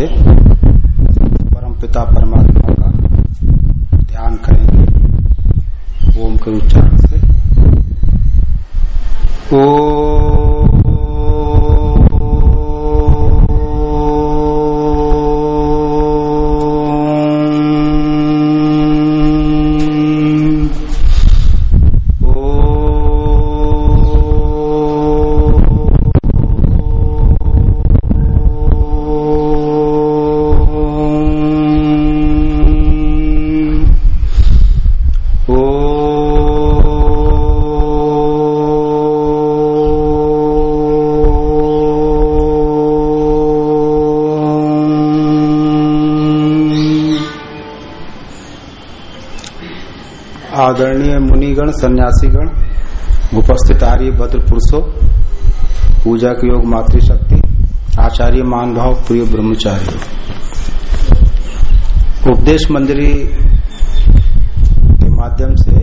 से परम पिता परमात्मा का ध्यान करेंगे। ओम के उच्चारण। आदरणीय मुनिगण, सन्यासीगण उपस्थित आर्य भद्र पुरुषों पूजा के योग मातृशक्ति, आचार्य मान भाव प्रिय ब्रह्मचारी। उपदेश मंदिरी के माध्यम से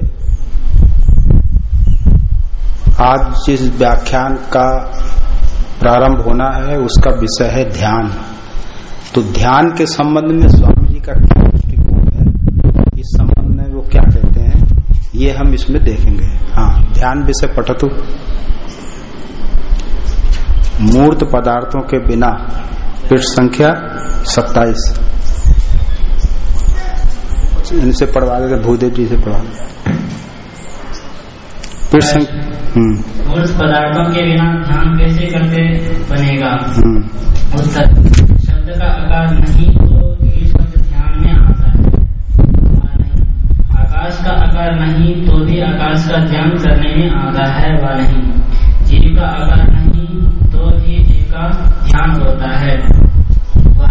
आज जिस व्याख्यान का प्रारंभ होना है, उसका विषय है ध्यान। तो ध्यान के संबंध में स्वामी जी का क्या दृष्टिकोण है इस संबंध में वो क्या कहते हैं ये हम इसमें देखेंगे। हाँ ध्यान विषय पठतु। मूर्त पदार्थों के बिना पृष्ठ संख्या सत्ताईस। इनसे पढ़वा देते भूदेव जी से पढ़वा पृष्ठ संख्या मूर्त पदार्थों के बिना ध्यान कैसे करते बनेगा? उत्तर शब्द का आकार नहीं तो ये शब्द ध्यान में आता है आकाश का आकार नहीं तो भी आकाश का ध्यान करने में आता है व नहीं। जीव का आकार नहीं तो भी जीव का ध्यान होता है व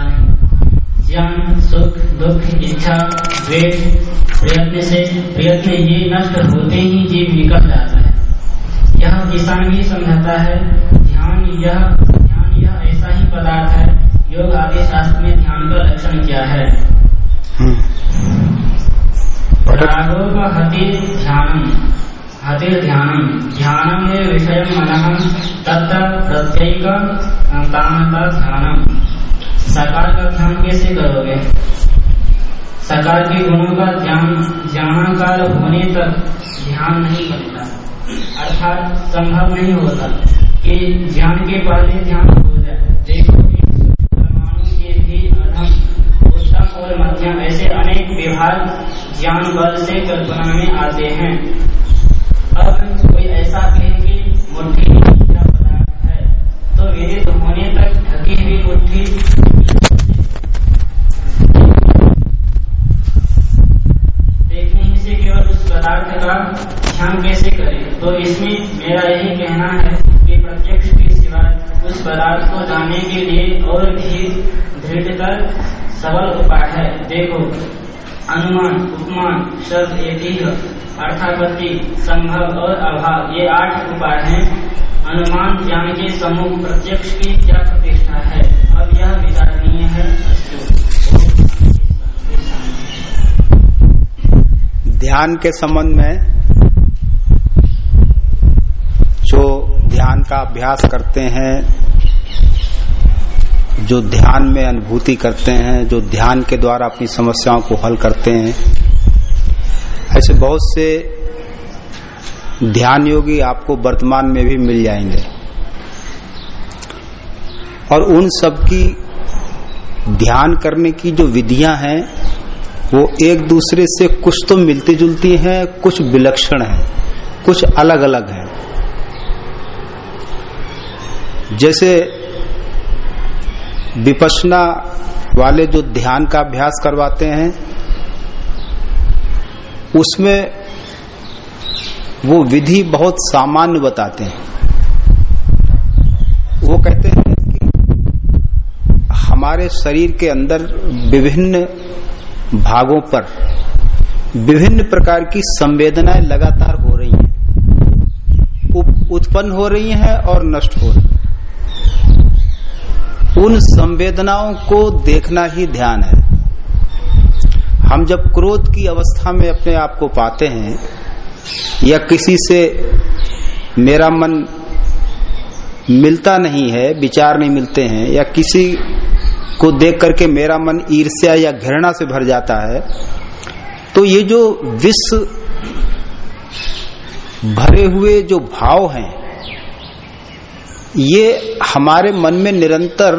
ज्ञान, सुख, दुख, इच्छा, द्वेष, प्रयत्न से प्रयत्न ये नष्ट होते ही जीव निकल जाता है। यह किसान भी समझाता है, ध्यान यह ध्यान यह ऐसा ही पदार्थ है, योग आदि शास्त्र में ध्यान का लक्षण क्या है? रागों का हति ध्यानम हति ध्यानम। ध्यानम है विषय मन तत्त प्रत्यय ध्यानम सकार का ध्यान कैसे करोगे? सकार के गुणों का ध्यान ज्ञानाकार होने तक ध्यान नहीं बनता। अर्थात संभव नहीं होता कि ज्ञान के पहले ध्यान हो उत्तम ऐसे अनेक विभाग ज्ञान बल से कल्पना में आते हैं। अब कोई ऐसा कहे कि मुट्ठी क्या पदार्थ है तो विदित होने तक ढकी हुई मुट्ठी देखने से केवल उस पदार्थ का ध्यान कैसे करें? तो इसमें मेरा यही कहना है कि प्रत्यक्ष के सिवाय उस पदार्थ को जानने के लिए और भी दृढ़तर सबल उपाय है। देखो, अनुमान, उपमान, शब्द एतिह अर्थापत्ति, संभव और अभाव, ये आठ उपाय हैं। अनुमान ज्ञान के समूह प्रत्यक्ष की क्या प्रतिष्ठा है? अब यह विचारणीय है। ध्यान के संबंध में जो ध्यान का अभ्यास करते हैं, जो ध्यान में अनुभूति करते हैं, जो ध्यान के द्वारा अपनी समस्याओं को हल करते हैं, ऐसे बहुत से ध्यान योगी आपको वर्तमान में भी मिल जाएँगे। और उन सब की ध्यान करने की जो विधियाँ हैं, वो एक दूसरे से कुछ तो मिलती जुलती हैं, कुछ विलक्षण हैं, कुछ अलग अलग हैं। जैसे विपसना वाले जो ध्यान का अभ्यास करवाते हैं, उसमें वो विधि बहुत सामान्य बताते हैं। वो कहते हैं कि हमारे शरीर के अंदर विभिन्न भागों पर विभिन्न प्रकार की संवेदनाएँ लगातार हो रही हैं। उत्पन्न हो रही हैं और नष्ट हो रही हैं। उन संवेदनाओं को देखना ही ध्यान है। हम जब क्रोध की अवस्था में अपने आप को पाते हैं, या किसी से मेरा मन मिलता नहीं है, विचार नहीं मिलते हैं, या किसी को देख करके मेरा मन ईर्ष्या या घृणा से भर जाता है तो ये जो विश्व भरे हुए जो भाव हैं ये हमारे मन में निरंतर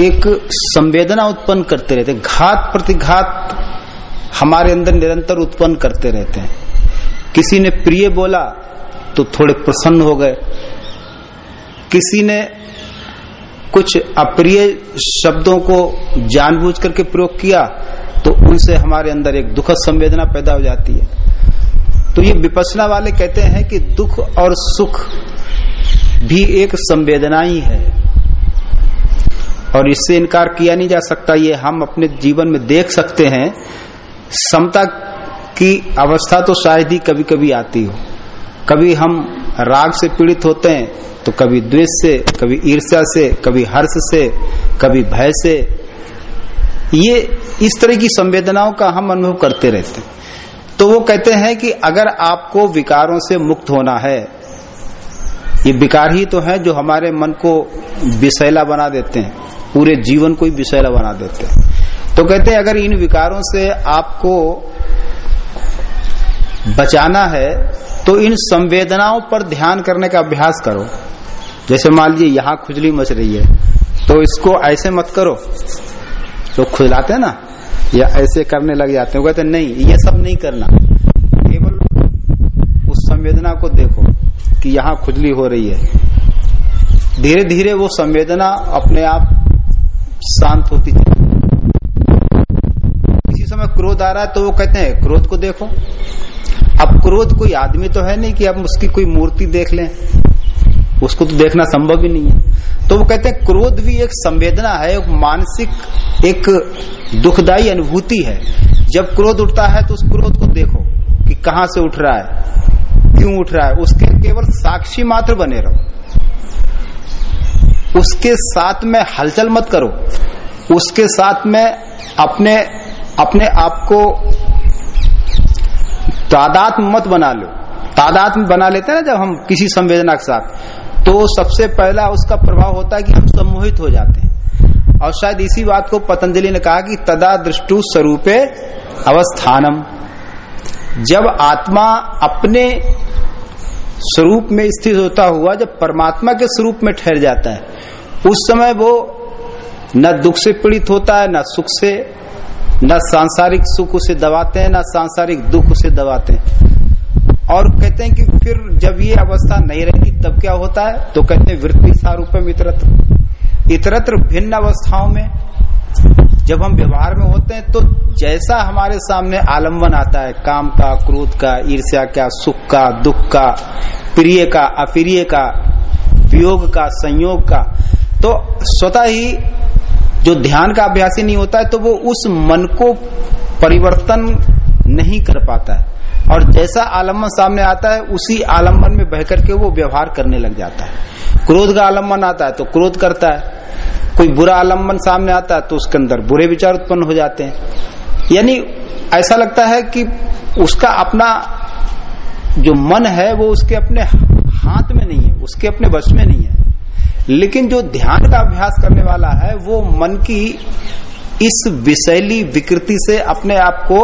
एक संवेदना उत्पन्न करते रहते हैं। घात प्रतिघात हमारे अंदर निरंतर उत्पन्न करते रहते हैं। किसी ने प्रिय बोला तो थोड़े प्रसन्न हो गए। किसी ने कुछ अप्रिय शब्दों को जानबूझ करके प्रयोग किया तो उनसे हमारे अंदर एक दुखद संवेदना पैदा हो जाती है। तो ये विपसना वाले कहते हैं कि दुख और सुख भी एक संवेदना ही। है और इससे इनकार किया नहीं जा सकता, ये हम अपने जीवन में देख सकते हैं। समता की अवस्था तो शायद ही कभी कभी आती हो। कभी हम राग से पीड़ित होते हैं तो कभी द्वेष से, कभी ईर्ष्या से, कभी हर्ष से, कभी भय से। ये इस तरह की संवेदनाओं का हम अनुभव करते रहते हैं। तो वो कहते हैं कि अगर आपको विकारों से मुक्त होना है ये विकार ही तो है जो हमारे मन को विषैला बना देते हैं। पूरे जीवन को ही विषैला बना देते हैं। तो कहते हैं, अगर इन विकारों से आपको बचाना है तो इन संवेदनाओं पर ध्यान करने का अभ्यास करो। जैसे मान लीजिए, यहाँ खुजली मच रही है तो इसको ऐसे मत करो। तो खुजलाते ना? या ऐसे करने लग जाते हैं। कहते नहीं, ये सब नहीं करना। केवल उस संवेदना को देखो। कि यहाँ खुजली हो रही है। धीरे धीरे वो संवेदना अपने आप शांत होती चली किसी समय क्रोध आ रहा है तो वो कहते हैं, क्रोध को देखो। अब क्रोध कोई आदमी तो है नहीं कि अब उसकी कोई मूर्ति देख लें। उसको तो देखना संभव ही नहीं है। तो वो कहते हैं, क्रोध भी एक संवेदना है, एक मानसिक, एक दुखदाई अनुभूति है। जब क्रोध उठता है तो उस क्रोध को देखो कि कहाँ से उठ रहा है। क्यों उठ रहा है? उसके केवल साक्षी मात्र बने रहो। उसके साथ में हलचल मत करो। उसके साथ में अपने अपने आप को तादात्म मत बना लो। तादात्म बना लेते हैं ना जब हम किसी संवेदना के साथ। तो सबसे पहला उसका प्रभाव होता है कि हम सम्मोहित हो जाते हैं। और शायद इसी बात को पतंजलि ने कहा कि तदा दृष्टु स्वरूपे अवस्थानम। जब आत्मा अपने स्वरूप में स्थित होता हुआ, जब परमात्मा के स्वरूप में ठहर जाता है, उस समय वो न दुख से पीड़ित होता है, न सुख से, न सांसारिक सुख उसे दबाते हैं, न सांसारिक दुख उसे दबाते हैं। और कहते हैं कि फिर जब ये अवस्था नहीं रहती तब क्या होता है? तो कहते हैं, वृत्ति सारूपम इतरत्र इतरत्र भिन्न अवस्थाओं में जब हम व्यवहार में होते हैं तो जैसा हमारे सामने आलंबन आता है, काम का, क्रोध का, ईर्ष्या का, सुख का, दुख का, प्रिय का, अप्रिय का, वियोग का, संयोग का तो स्वतः ही जो ध्यान का अभ्यास ही नहीं होता है तो वो उस मन को परिवर्तन नहीं कर पाता है। और जैसा आलंबन सामने आता है, उसी आलंबन में बह करके वो व्यवहार करने लग जाता है। क्रोध का आलंबन आता है तो क्रोध करता है। कोई बुरा आलंबन सामने आता है तो उसके अंदर बुरे विचार उत्पन्न हो जाते हैं। यानी ऐसा लगता है कि उसका अपना जो मन है वो उसके अपने हाथ में नहीं है, उसके अपने वश में नहीं है। लेकिन जो ध्यान का अभ्यास करने वाला है, वो मन की इस विषैली विकृति से अपने आप को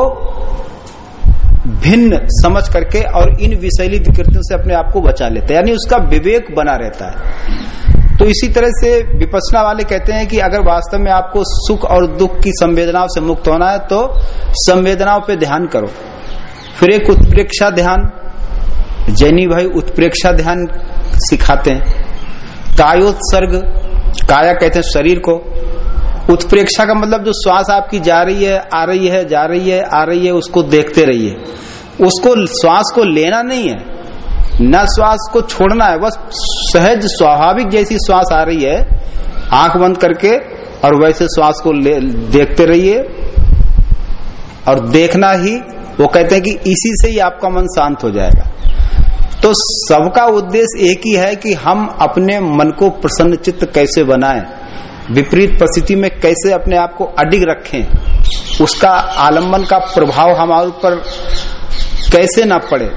भिन्न समझ करके और इन विषैली विकृतियों से अपने आप को बचा लेता है। यानी उसका विवेक बना रहता है। तो इसी तरह से विपसना वाले कहते हैं कि अगर वास्तव में आपको सुख और दुख की संवेदनाओं से मुक्त होना है तो संवेदनाओं पे ध्यान करो। फिर एक उत्प्रेक्षा ध्यान, जैनी भाई उत्प्रेक्षा ध्यान सिखाते हैं। कायोत्सर्ग, काया कहते हैं शरीर को। उत्प्रेक्षा का मतलब जो श्वास आपकी जा रही है, आ रही है, जा रही है, आ रही है, उसको देखते रहिए। उसको, श्वास को लेना नहीं है। न श्वास को छोड़ना है, बस सहज स्वाभाविक जैसी श्वास आ रही है, आँख बंद करके और वैसे श्वास को देखते रहिए। और देखना ही, वो कहते हैं कि इसी से ही आपका मन शांत हो जाएगा। तो सबका उद्देश्य एक ही है कि हम अपने मन को प्रसन्न चित्त कैसे बनाएँ, विपरीत परिस्थिति में कैसे अपने आप को अडिग रखें, उसका आलंबन का प्रभाव हमारे ऊपर कैसे ना पड़े।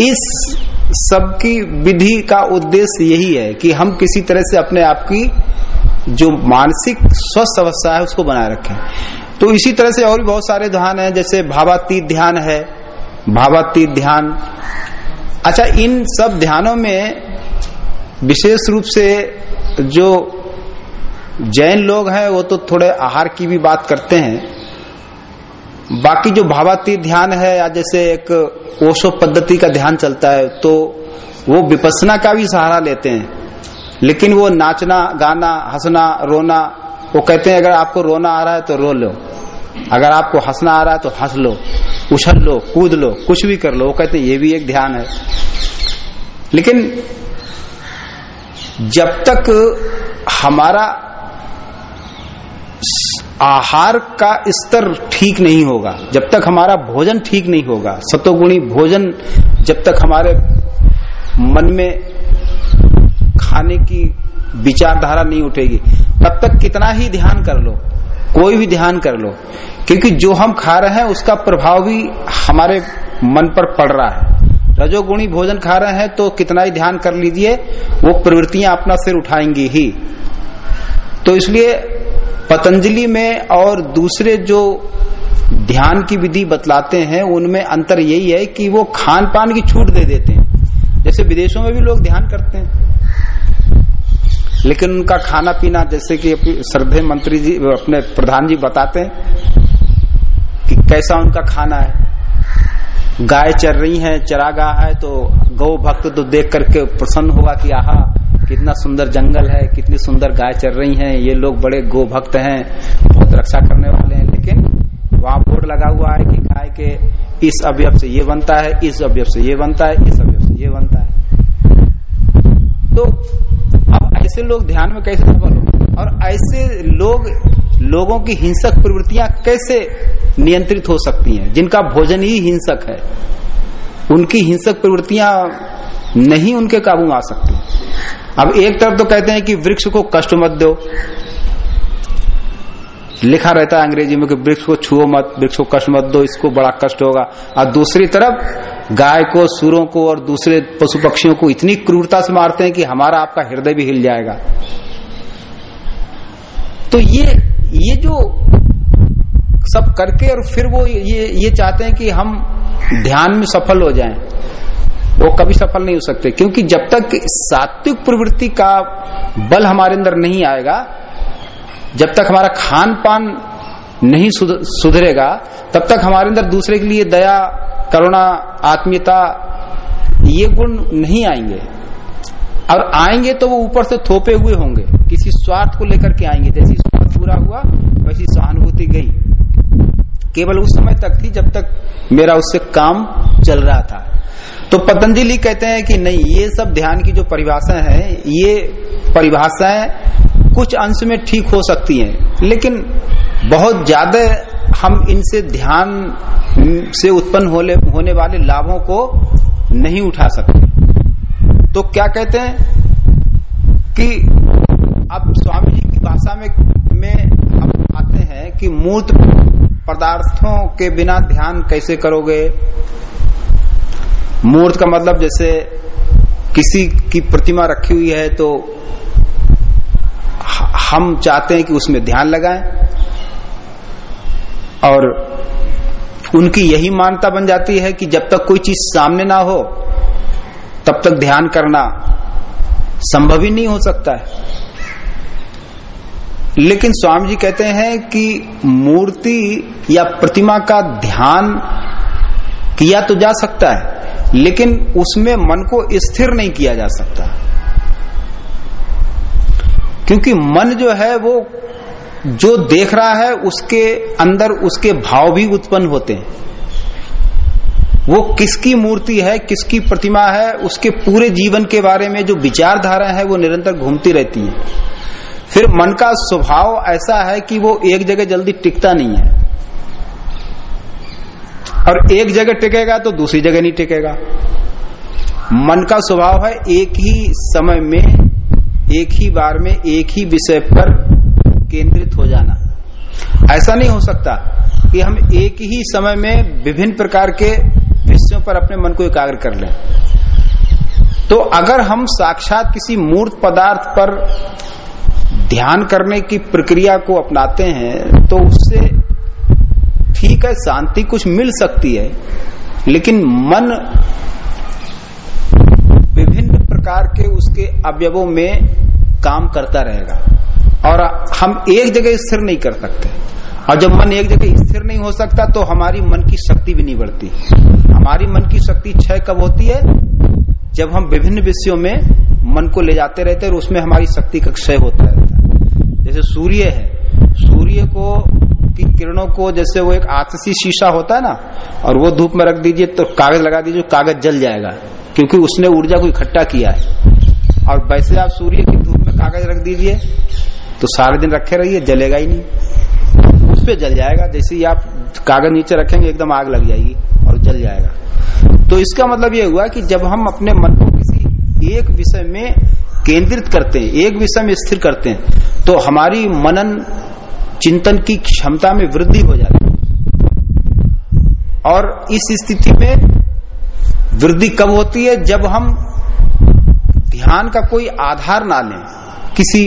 इस सबकी विधि का उद्देश्य यही है कि हम किसी तरह से अपने आप की जो मानसिक स्वस्थ अवस्था है, उसको बनाए रखें। तो इसी तरह से और भी बहुत सारे ध्यान है, जैसे भावातीत ध्यान है, भावातीत ध्यान। अच्छा इन सब ध्यानों में विशेष रूप से जो जैन लोग हैं, वो तो थोड़े आहार की भी बात करते हैं। बाकी जो भावातीत ध्यान है या जैसे एक ओशो पद्धति का ध्यान चलता है तो वो विपसना का भी सहारा लेते हैं। लेकिन वो नाचना, गाना, हंसना, रोना, वो कहते हैं, अगर आपको रोना आ रहा है तो रो लो। अगर आपको हंसना आ रहा है तो हंस लो, उछल लो, कूद लो, कुछ भी कर लो। वो कहते हैं, ये भी एक ध्यान है। लेकिन जब तक हमारा आहार का स्तर ठीक नहीं होगा, जब तक हमारा भोजन ठीक नहीं होगा, सतोगुणी भोजन जब तक हमारे मन में खाने की विचारधारा नहीं उठेगी, तब तक कितना ही ध्यान कर लो, कोई भी ध्यान कर लो, क्योंकि जो हम खा रहे हैं, उसका प्रभाव भी हमारे मन पर पड़ रहा है। रजोगुणी भोजन खा रहे हैं तो कितना ही ध्यान कर लीजिए, वो प्रवृत्तियाँ अपना सिर उठाएँगी ही। तो इसलिए पतंजलि में और दूसरे जो ध्यान की विधि बतलाते हैं, उनमें अंतर यही है कि वो खान पान की छूट दे देते हैं। जैसे विदेशों में भी लोग ध्यान करते हैं। लेकिन उनका खाना पीना जैसे कि श्रद्धे मंत्री जी, अपने प्रधान जी बताते हैं कि कैसा उनका खाना है। गाय चर रही है चरागा है तो गौ भक्त तो देख करके प्रसन्न होगा कि आहा कितना सुंदर जंगल है, कितनी सुंदर गाय चल रही हैं, ये लोग बड़े गो भक्त हैं, बहुत रक्षा करने वाले हैं, लेकिन वहाँ बोर्ड लगा हुआ है कि गाय के इस अवयव से ये बनता है, इस अवयव से ये बनता है, इस अवयव से ये बनता है। तो अब ऐसे लोग ध्यान में कैसे सफल हो? और ऐसे लोग, लोगों की हिंसक प्रवृत्तियाँ कैसे नियंत्रित हो सकती हैं? जिनका भोजन ही हिंसक है, उनकी हिंसक प्रवृत्तियाँ नहीं उनके काबू में आ सकती। अब एक तरफ़ तो कहते हैं कि वृक्ष को कष्ट मत दो। लिखा रहता है अंग्रेज़ी में कि वृक्ष को छुओ मत, वृक्ष को कष्ट मत दो, इसको बड़ा कष्ट होगा। और दूसरी तरफ़, गाय को, सुरों को और दूसरे पशु पक्षियों को इतनी क्रूरता से मारते हैं कि हमारा आपका हृदय भी हिल जाएगा। तो ये ये जो सब करके और फिर वो ये ये चाहते हैं कि हम ध्यान में सफल हो जाएँ। वो कभी सफल नहीं हो सकते। क्योंकि जब तक सात्विक प्रवृत्ति का बल हमारे अंदर नहीं आएगा, जब तक हमारा खान पान नहीं सुधरेगा, तब तक हमारे अंदर दूसरे के लिए दया, करुणा, आत्मीयता ये गुण नहीं आएँगे। और आएँगे तो वो ऊपर से थोपे हुए होंगे। किसी स्वार्थ को लेकर के आएँगे। जैसी स्वार्थ पूरा हुआ, वैसी सहानुभूति गई। केवल उस समय तक थी जब तक मेरा उससे काम चल रहा था। तो पतंजलि कहते हैं कि नहीं, ये सब ध्यान की जो परिभाषाएँ हैं, ये परिभाषाएँ कुछ अंश में ठीक हो सकती हैं, लेकिन बहुत ज़्यादा हम इनसे ध्यान से उत्पन्न होने होने वाले लाभों को नहीं उठा सकते। तो क्या कहते हैं कि अब स्वामी जी की भाषा में में हम आते हैं कि मूर्त पदार्थों के बिना ध्यान कैसे करोगे? मूर्त का मतलब जैसे किसी की प्रतिमा रखी हुई है तो हम चाहते हैं कि उसमें ध्यान लगाएँ और उनकी यही मानता बन जाती है कि जब तक कोई चीज़ सामने ना हो, तब तक ध्यान करना संभव ही नहीं हो सकता है। लेकिन स्वामी जी कहते हैं कि मूर्ति या प्रतिमा का ध्यान किया तो जा सकता है। लेकिन उसमें मन को स्थिर नहीं किया जा सकता। क्योंकि मन जो है वो जो देख रहा है, उसके अंदर उसके भाव भी उत्पन्न होते हैं। वो किसकी मूर्ति है, किसकी प्रतिमा है, उसके पूरे जीवन के बारे में जो विचारधारा है, वो निरंतर घूमती रहती है। फिर मन का स्वभाव ऐसा है कि वो एक जगह जल्दी टिकता नहीं है। और एक जगह टिकेगा तो दूसरी जगह नहीं टिकेगा। मन का स्वभाव है एक ही समय में, एक ही बार में, एक ही विषय पर केंद्रित हो जाना। ऐसा नहीं हो सकता कि हम एक ही समय में विभिन्न प्रकार के विषयों पर अपने मन को एकाग्र कर लें। तो अगर हम साक्षात किसी मूर्त पदार्थ पर ध्यान करने की प्रक्रिया को अपनाते हैं तो उससे ठीक है, शांति कुछ मिल सकती है, लेकिन मन विभिन्न प्रकार के उसके अवयवों में काम करता रहेगा। और हम एक जगह स्थिर नहीं कर सकते। और जब मन एक जगह स्थिर नहीं हो सकता तो हमारी मन की शक्ति भी नहीं बढ़ती। हमारी मन की शक्ति क्षय कब होती है? जब हम विभिन्न विषयों में मन को ले जाते रहते हैं और उसमें हमारी शक्ति का क्षय होता रहता है। जैसे सूर्य है, सूर्य को की किरणों को जैसे वो एक आतसी शीशा होता है ना, और वो धूप में रख दीजिए तो कागज़ लगा दीजिए, कागज़ जल जाएगा, क्योंकि उसने ऊर्जा को इकट्ठा किया है। और वैसे आप सूर्य की धूप में कागज़ रख दीजिए तो सारे दिन रखे रहिए, जलेगा ही नहीं। उस पर जल जाएगा, जैसे ही आप कागज़ नीचे रखेंगे, एकदम आग लग जाएगी, और जल जाएगा। तो इसका मतलब ये हुआ कि जब हम अपने मन को किसी एक विषय में केंद्रित करते हैं, एक विषय में स्थिर करते हैं तो हमारी मनन चिंतन की क्षमता में वृद्धि हो जाती है। और इस स्थिति में वृद्धि कब होती है? जब हम ध्यान का कोई आधार ना लें। किसी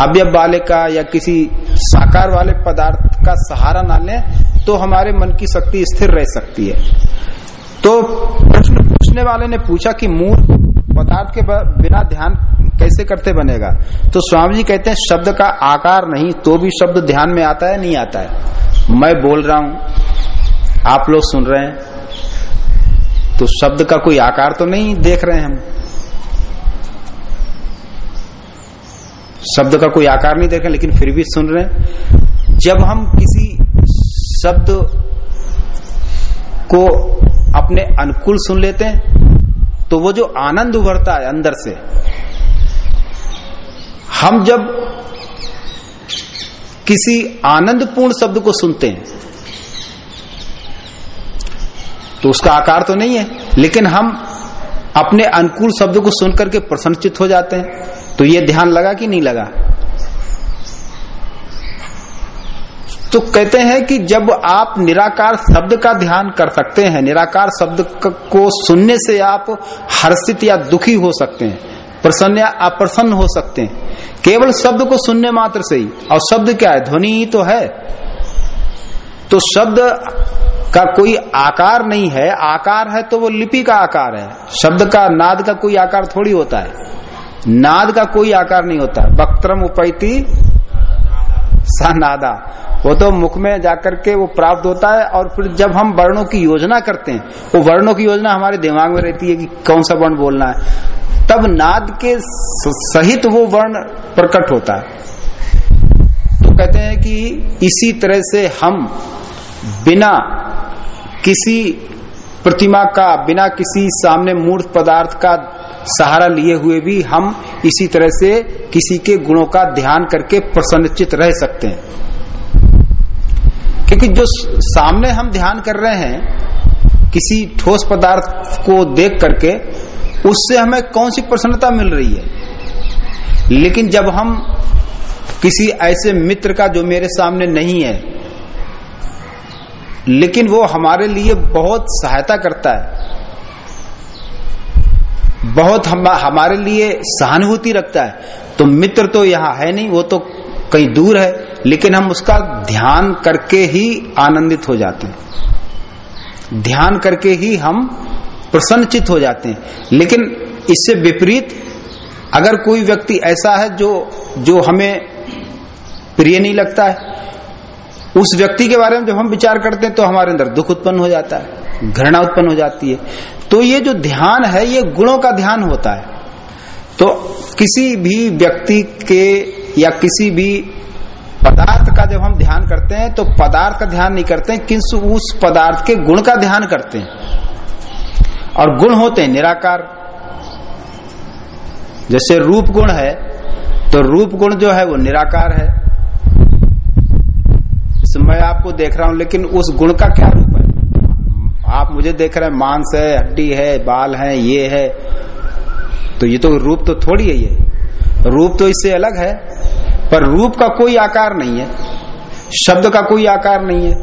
अवयव वाले का या किसी साकार वाले पदार्थ का सहारा ना लें तो हमारे मन की शक्ति स्थिर रह सकती है। तो प्रश्न पूछने वाले ने पूछा कि मूल पदार्थ के बिना ध्यान कैसे करते बनेगा? तो स्वामी जी कहते हैं, शब्द का आकार नहीं तो भी शब्द ध्यान में आता है, नहीं आता है? मैं बोल रहा हूँ, आप लोग सुन रहे हैं तो शब्द का कोई आकार तो नहीं देख रहे हैं हम? शब्द का कोई आकार नहीं देख रहे, लेकिन फिर भी सुन रहे हैं। जब हम किसी शब्द को अपने अनुकूल सुन लेते हैं तो वो जो आनंद उभरता है अंदर से हम जब किसी आनंदपूर्ण शब्द को सुनते हैं तो उसका आकार तो नहीं है, लेकिन हम अपने अनुकूल शब्द को सुनकर के प्रसन्नचित हो जाते हैं तो ये ध्यान लगा कि नहीं लगा? तो कहते हैं कि जब आप निराकार शब्द का ध्यान कर सकते हैं, निराकार शब्द को सुनने से आप हर्षित या दुखी हो सकते हैं। प्रसन्न या अप्रसन्न हो सकते हैं। केवल शब्द को सुनने मात्र से ही। और शब्द क्या है? ध्वनि ही तो है। तो शब्द का कोई आकार नहीं है। आकार है तो वो लिपि का आकार है। शब्द का नाद का कोई आकार थोड़ी होता है। नाद का कोई आकार नहीं होता। वक्त्रम उपैती सा नादा वो तो मुख में जाकर के वो प्राप्त होता है और फिर जब हम वर्णों की योजना करते हैं, वो वर्णों की योजना हमारे दिमाग में रहती है कि कौन सा वर्ण बोलना है। तब नाद के सहित वो वर्ण प्रकट होता है तो कहते हैं कि इसी तरह से हम बिना किसी प्रतिमा का, बिना किसी सामने मूर्त पदार्थ का सहारा लिए हुए भी हम इसी तरह से किसी के गुणों का ध्यान करके प्रसन्नचित रह सकते हैं। क्योंकि जो सामने हम ध्यान कर रहे हैं, किसी ठोस पदार्थ को देख करके उससे हमें कौन सी प्रसन्नता मिल रही है? लेकिन जब हम किसी ऐसे मित्र का जो मेरे सामने नहीं है लेकिन वो हमारे लिए बहुत सहायता करता है बहुत हम, हमारे लिए सहानुभूति रखता है तो मित्र तो यहाँ है नहीं वो तो कहीं दूर है लेकिन हम उसका ध्यान करके ही आनंदित हो जाते हैं। ध्यान करके ही हम प्रसन्नचित हो जाते हैं। लेकिन इससे विपरीत अगर कोई व्यक्ति ऐसा है जो जो हमें प्रिय नहीं लगता है, उस व्यक्ति के बारे में जब हम विचार करते हैं तो हमारे अंदर दुख उत्पन्न हो जाता है, घृणा उत्पन्न हो जाती है। तो ये जो ध्यान है, ये गुणों का ध्यान होता है। तो किसी भी व्यक्ति के या किसी भी पदार्थ का जब हम ध्यान करते हैं तो पदार्थ का ध्यान नहीं करते हैं, किंतु उस पदार्थ के गुण का ध्यान करते हैं। और गुण होते हैं, निराकार। जैसे रूप गुण है तो रूप गुण जो है, वो निराकार है। मैं आपको देख रहा हूँ, लेकिन उस गुण का क्या रूप है? आप मुझे देख रहे हैं, मांस है, हड्डी है, बाल है, ये है। तो ये तो रूप तो थोड़ी है ये। रूप तो इससे अलग है, पर रूप का कोई आकार नहीं है। शब्द का कोई आकार नहीं है।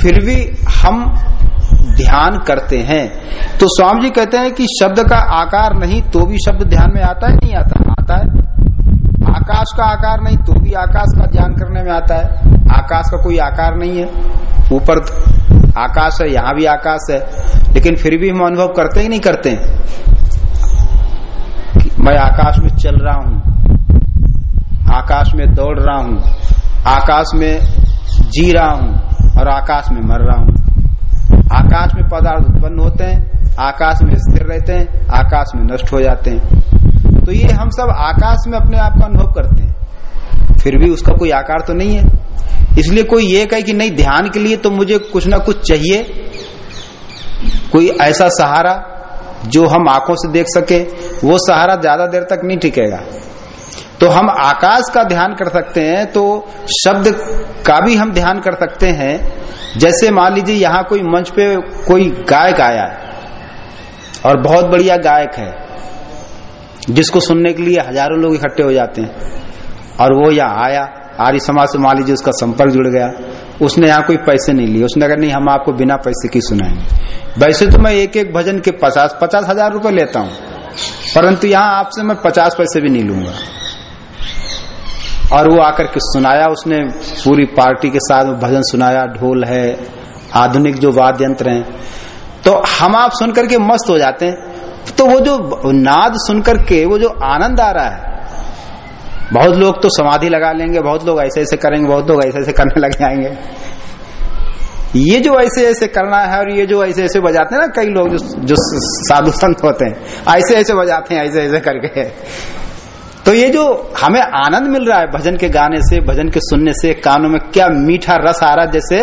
फिर भी हम ध्यान करते हैं। तो स्वामी जी कहते हैं कि शब्द का आकार नहीं तो भी शब्द ध्यान में आता है, नहीं आता आता है। आकाश का आकार नहीं तो भी आकाश का ध्यान करने में आता है। आकाश का कोई आकार नहीं है। ऊपर आकाश है, यहाँ भी आकाश है। लेकिन फिर भी हम अनुभव करते ही नहीं, करते मैं आकाश में चल रहा हूँ, आकाश में दौड़ रहा हूँ, आकाश में जी रहा हूँ और आकाश में मर रहा हूँ। आकाश में पदार्थ उत्पन्न होते हैं, आकाश में स्थिर रहते हैं, आकाश में नष्ट हो जाते हैं। तो ये हम सब आकाश में अपने आप का अनुभव करते हैं। फिर भी उसका कोई आकार तो नहीं है। इसलिए कोई ये कहे कि नहीं, ध्यान के लिए तो मुझे कुछ ना कुछ चाहिए। कोई ऐसा सहारा जो हम आँखों से देख सके, वो सहारा ज़्यादा देर तक नहीं टिकेगा। तो हम आकाश का ध्यान कर सकते हैं तो शब्द का भी हम ध्यान कर सकते हैं। जैसे मान लीजिए, यहाँ कोई मंच पे कोई गायक आया और बहुत बढ़िया गायक है, जिसको सुनने के लिए हज़ारों लोग इकट्ठे हो जाते हैं, और वो यहाँ आया, आर्य समाज से मान लीजिए उसका संपर्क जुड़ गया, उसने यहाँ कोई पैसे नहीं लिए, उसने कहा, नहीं, हम आपको बिना पैसे की सुनाएँगे। वैसे तो मैं एक एक भजन के पचास पचास हज़ार रुपये लेता हूँ, परंतु यहाँ आपसे मैं पचास पैसे भी नहीं लूँगा। और वो आकर के सुनाया उसने पूरी पार्टी के साथ भजन सुनाया ढोल है आधुनिक जो वाद्य यंत्र हैं। तो हम आप सुनकर के मस्त हो जाते हैं। तो वो जो नाद सुनकर के वो जो आनंद आ रहा है बहुत लोग तो समाधि लगा लेंगे बहुत लोग ऐसे ऐसे करेंगे बहुत लोग ऐसे ऐसे करने लग जाएँगे। ये जो ऐसे ऐसे करना है और ये जो ऐसे ऐसे बजाते हैं ना कई लोग जो, जो साधु संत होते हैं ऐसे ऐसे बजाते हैं ऐसे ऐसे करके। तो ये जो हमें आनंद मिल रहा है भजन के गाने से, भजन के सुनने से, कानों में क्या मीठा रस आ रहा है जैसे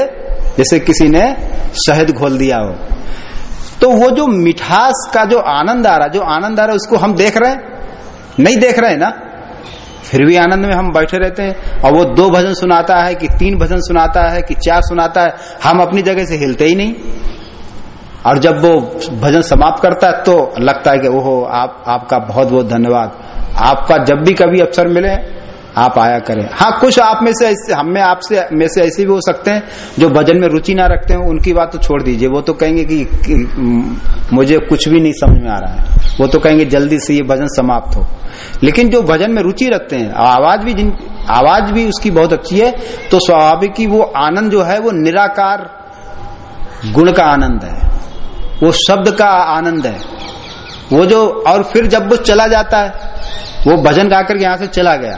जैसे किसी ने शहद घोल दिया हो। तो वो जो मिठास का जो आनंद आ रहा जो आनंद आ रहा है उसको हम देख रहे हैं? नहीं देख रहे हैं ना? फिर भी आनंद में हम बैठे रहते हैं और वो दो भजन सुनाता है कि तीन भजन सुनाता है कि चार सुनाता है, हम अपनी जगह से हिलते ही नहीं। और जब वो भजन समाप्त करता है तो लगता है कि ओहो, आप, आपका बहुत बहुत धन्यवाद। आपका जब भी कभी अवसर मिले आप आया करें। हाँ कुछ आप में से हम में आपसे में से ऐसे भी हो सकते हैं जो भजन में रुचि ना रखते हो उनकी बात तो छोड़ दीजिए। वो तो कहेंगे कि, कि मुझे कुछ भी नहीं समझ में आ रहा है। वो तो कहेंगे जल्दी से ये भजन समाप्त हो। लेकिन जो भजन में रुचि रखते हैं आवाज़ भी जिन आवाज़ भी उसकी बहुत अच्छी है तो स्वाभाविक की वो आनंद जो है वो निराकार गुण का आनंद है। वो शब्द का आनंद है। वो जो, और फिर जब वो चला जाता है, वो भजन गाकर यहाँ से चला गया।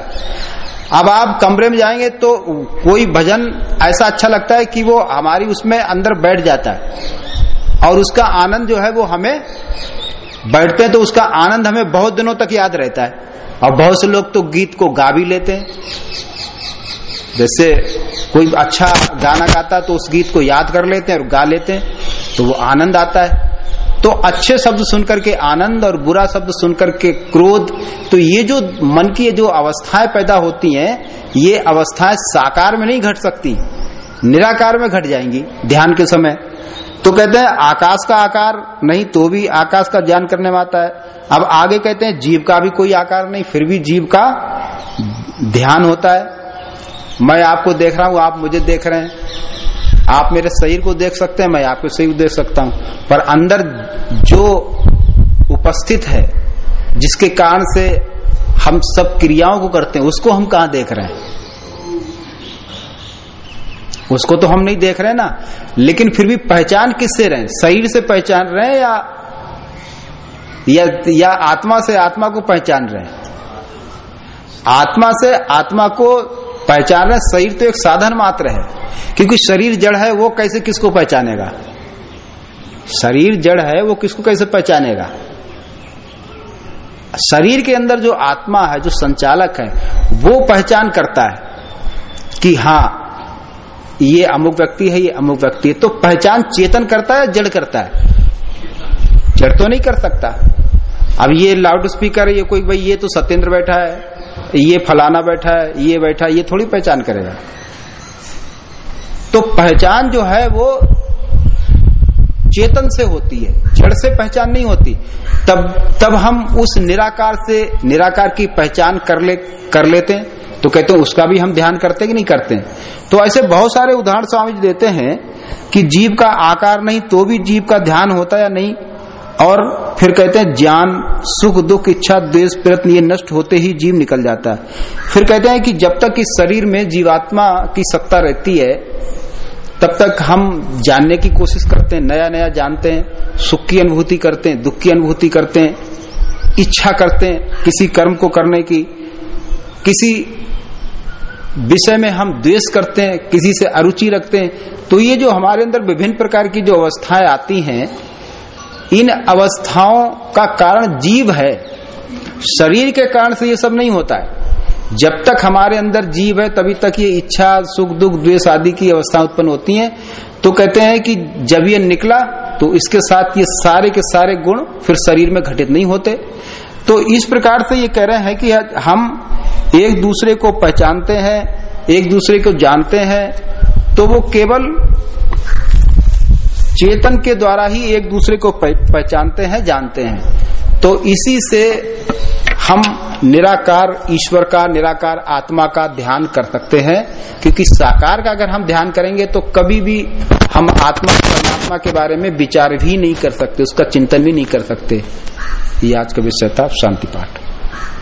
अब आप कमरे में जाएँगे तो कोई भजन ऐसा अच्छा लगता है कि वो हमारी उसमें अंदर बैठ जाता है। और उसका आनंद जो है वो हमें, बैठते हैं तो उसका आनंद हमें बहुत दिनों तक याद रहता है। और बहुत से लोग तो गीत को गा भी लेते हैं। जैसे कोई अच्छा गाना गाता तो उस गीत को याद कर लेते हैं और गा लेते हैं तो वो आनंद आता है। तो अच्छे शब्द सुनकर के आनंद और बुरा शब्द सुनकर के क्रोध तो ये जो मन की जो अवस्थाएँ पैदा होती हैं, ये अवस्थाएँ साकार में नहीं घट सकती, निराकार में घट जाएँगी ध्यान के समय। तो कहते हैं, आकाश का आकार नहीं तो भी आकाश का ज्ञान करने में आता है। अब आगे कहते हैं, जीव का भी कोई आकार नहीं, फिर भी जीव का ध्यान होता है। मैं आपको देख रहा हूँ, आप मुझे देख रहे हैं। आप मेरे शरीर को देख सकते हैं मैं आपके शरीर को देख सकता हूँ। पर अंदर जो उपस्थित है जिसके कारण से हम सब क्रियाओं को करते हैं उसको हम कहा देख रहे हैं? उसको तो हम नहीं देख रहे ना। लेकिन फिर भी पहचान किससे रहे? शरीर से पहचान रहे हैं या या, या आत्मा से आत्मा को पहचान रहे? हैं आत्मा से आत्मा को पहचान रहे शरीर तो एक साधन मात्र है। क्योंकि शरीर जड़ है, वो कैसे किसको पहचानेगा? शरीर जड़ है, वो किसको कैसे पहचानेगा? शरीर के अंदर जो आत्मा है, जो संचालक है, वो पहचान करता है कि हाँ ये अमुक व्यक्ति है, ये अमुक व्यक्ति है। तो पहचान चेतन करता है, जड़ करता है? जड़ तो नहीं कर सकता। अब ये लाउड स्पीकर है, ये कोई, भाई, ये तो सत्येंद्र बैठा है, ये फलाना बैठा है, ये बैठा है, ये थोड़ी पहचान करेगा। तो पहचान जो है वो चेतन से होती है, जड़ से पहचान नहीं होती। तब तब हम उस निराकार से, निराकार की पहचान कर ले, कर लेते हैं। तो कहते हैं उसका भी हम ध्यान करते कि नहीं करते तो ऐसे बहुत सारे उदाहरण स्वामी जी देते हैं कि जीव का आकार नहीं तो भी जीव का ध्यान होता या नहीं? और फिर कहते हैं ज्ञान, सुख, दुख, इच्छा, द्वेष, प्रयत्न, ये नष्ट होते ही जीव निकल जाता है। फिर कहते हैं कि जब तक इस शरीर में जीवात्मा की सत्ता रहती है तब तक हम जानने की कोशिश करते हैं नया नया जानते हैं, सुख की अनुभूति करते हैं, दुख की अनुभूति करते हैं, इच्छा करते हैं किसी कर्म को करने की। किसी विषय में हम द्वेष करते हैं, किसी से अरुचि रखते हैं तो ये जो हमारे अंदर विभिन्न प्रकार की जो अवस्थाएँ आती हैं, इन अवस्थाओं का कारण जीव है। शरीर के कारण से ये सब नहीं होता है। जब तक हमारे अंदर जीव है, तभी तक ये इच्छा, सुख, दुख, द्वेष आदि की अवस्था उत्पन्न होती है। तो कहते हैं कि जब ये निकला तो इसके साथ ये सारे के सारे गुण फिर शरीर में घटित नहीं होते। तो इस प्रकार से ये कह रहे हैं कि हम एक दूसरे को पहचानते हैं, एक दूसरे को जानते हैं तो वो केवल चेतन के द्वारा ही एक दूसरे को पहचानते हैं, जानते हैं। तो इसी से हम निराकार, ईश्वर का निराकार, आत्मा का ध्यान कर सकते हैं, क्योंकि साकार का अगर हम ध्यान करेंगे तो कभी भी हम आत्मा परमात्मा के बारे में विचार भी नहीं कर सकते, उसका चिंतन भी नहीं कर सकते। ये आज का विषय था शांति पाठ।